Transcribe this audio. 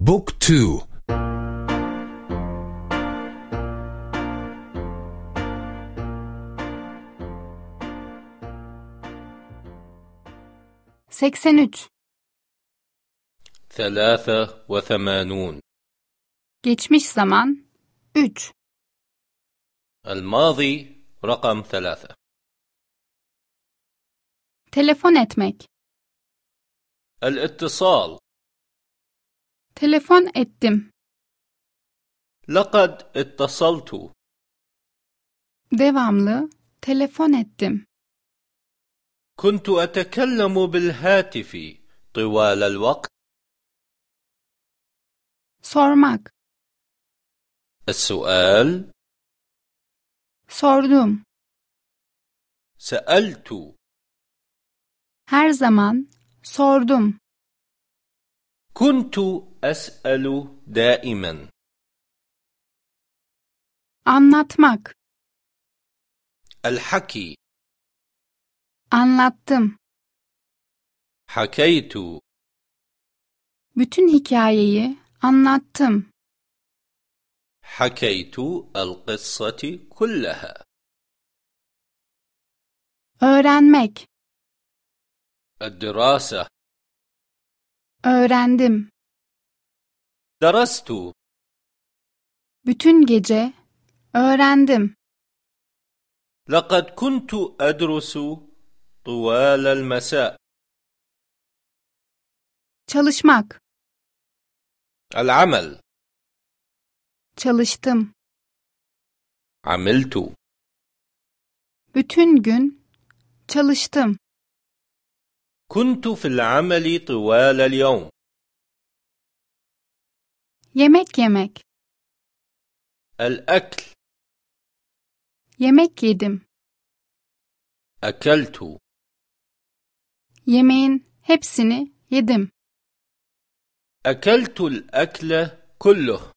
بوك تو. üç ثلاثة وثمانون. geçmiş zaman üç. الماضي رقم ثلاثة. Telefon etmek. الاتصال. تلفون اتم لقد اتصلت. devamlı telefon ettim كنت أتكلم بالهاتف طوال الوقت. sormak. السؤال. sordum. سألت. her zaman sordum. كنت أسأل دائما anlatmak الحكي anlattım حكيت bütün hikayeyi anlattım حكيت القصة كلها öğrenmek الدراسة öğrendim درست bütün gece öğrendim لقد كنت أدرس طوال المساء çalışmak العمل çalıştım عملت bütün gün çalıştım كنت في العمل طوال اليوم. yemek yemek الأكل. yemek yedim أكلت. yemeğin hepsini yedim أكلت الأكل كله.